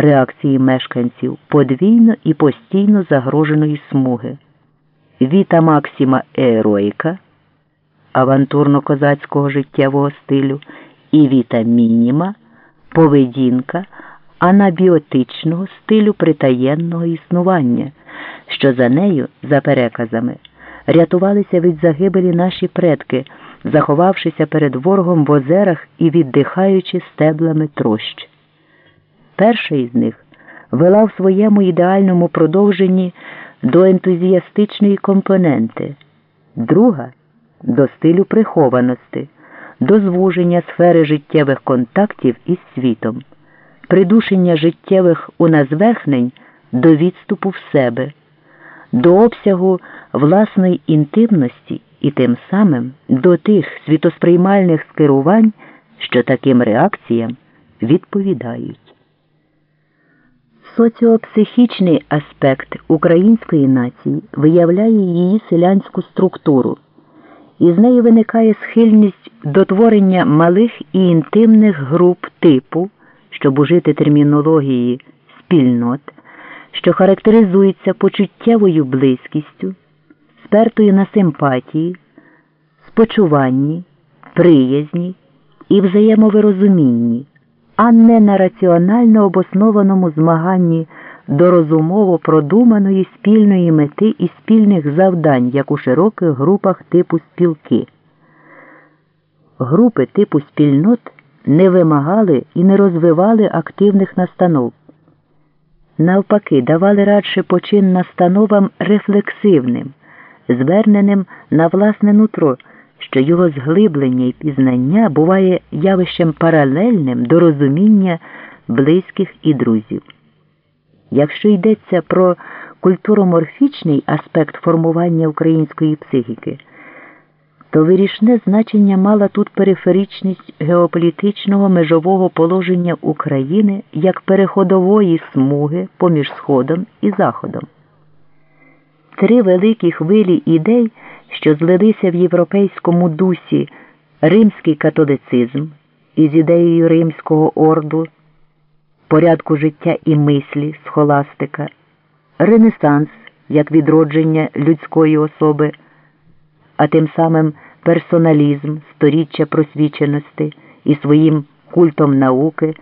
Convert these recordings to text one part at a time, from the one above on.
реакції мешканців подвійно і постійно загроженої смуги. Віта Максима Ероїка авантурно-козацького життєвого стилю і Віта Мініма поведінка анабіотичного стилю притаєнного існування, що за нею, за переказами, рятувалися від загибелі наші предки, заховавшися перед ворогом в озерах і віддихаючи стеблами трощ. Перша із них вела в своєму ідеальному продовженні до ентузіастичної компоненти, друга до стилю прихованості, до звуження сфери життєвих контактів із світом, придушення життєвих уназверхнень до відступу в себе, до обсягу власної інтимності і тим самим до тих світосприймальних скерувань, що таким реакціям відповідають. Соціопсихічний аспект української нації виявляє її селянську структуру, і з нею виникає схильність до творення малих і інтимних груп типу, щоб ужити термінології спільнот, що характеризується почуттєвою близькістю, спертою на симпатії, спочуванні, приязні і взаємовирозумінні а не на раціонально обоснованому змаганні до розумово продуманої спільної мети і спільних завдань, як у широких групах типу спілки. Групи типу спільнот не вимагали і не розвивали активних настанов. Навпаки, давали радше почин настановам рефлексивним, зверненим на власне нутро що його зглиблення і пізнання буває явищем паралельним до розуміння близьких і друзів. Якщо йдеться про культуроморфічний аспект формування української психіки, то вирішне значення мала тут периферичність геополітичного межового положення України як переходової смуги поміж Сходом і Заходом. Три великі хвилі ідей що злилися в європейському дусі римський католицизм із ідеєю римського орду, порядку життя і мислі схоластика, Ренесанс як відродження людської особи, а тим самим персоналізм сторіччя просвіченості і своїм культом науки,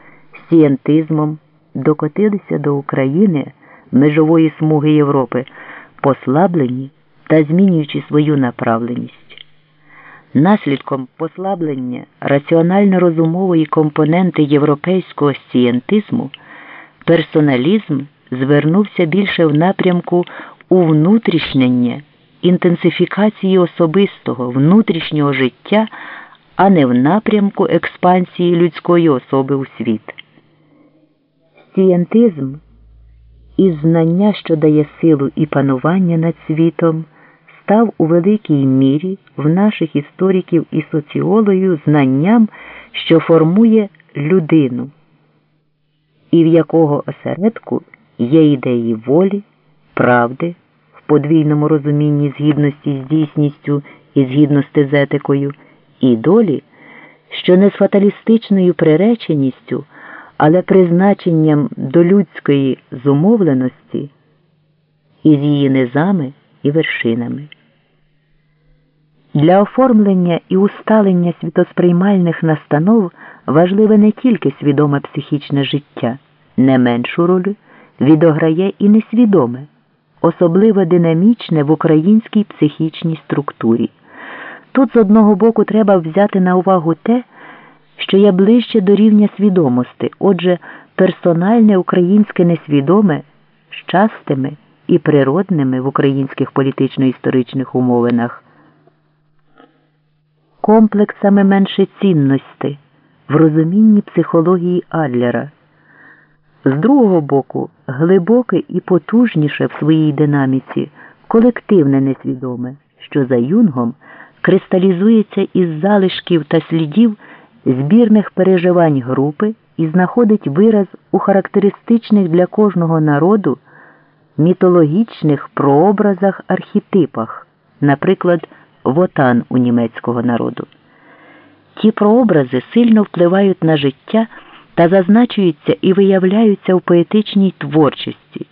сієнтизмом докотилися до України межової смуги Європи, послаблені та змінюючи свою направленість. Наслідком послаблення раціонально розумової компоненти європейського сцієнтизму персоналізм звернувся більше в напрямку увнутрішнення, інтенсифікації особистого, внутрішнього життя, а не в напрямку експансії людської особи у світ. Сцієнтизм і знання, що дає силу і панування над світом став у великій мірі в наших істориків і соціологів знанням, що формує людину, і в якого осередку є ідеї волі, правди в подвійному розумінні згідності з дійсністю і згідності з етикою, і долі, що не з фаталістичною приреченістю, але призначенням до людської зумовленості із її низами і вершинами. Для оформлення і усталення світосприймальних настанов важливе не тільки свідоме психічне життя, не меншу роль відограє і несвідоме, особливо динамічне в українській психічній структурі. Тут з одного боку треба взяти на увагу те, що є ближче до рівня свідомості, отже, персональне українське несвідоме з частими і природними в українських політично-історичних умовинах комплексами меншецінності в розумінні психології Адлера. З другого боку, глибоке і потужніше в своїй динаміці колективне несвідоме, що за юнгом кристалізується із залишків та слідів збірних переживань групи і знаходить вираз у характеристичних для кожного народу мітологічних прообразах архетипах, наприклад, вотан у німецького народу. Ті прообрази сильно впливають на життя та зазначуються і виявляються в поетичній творчості.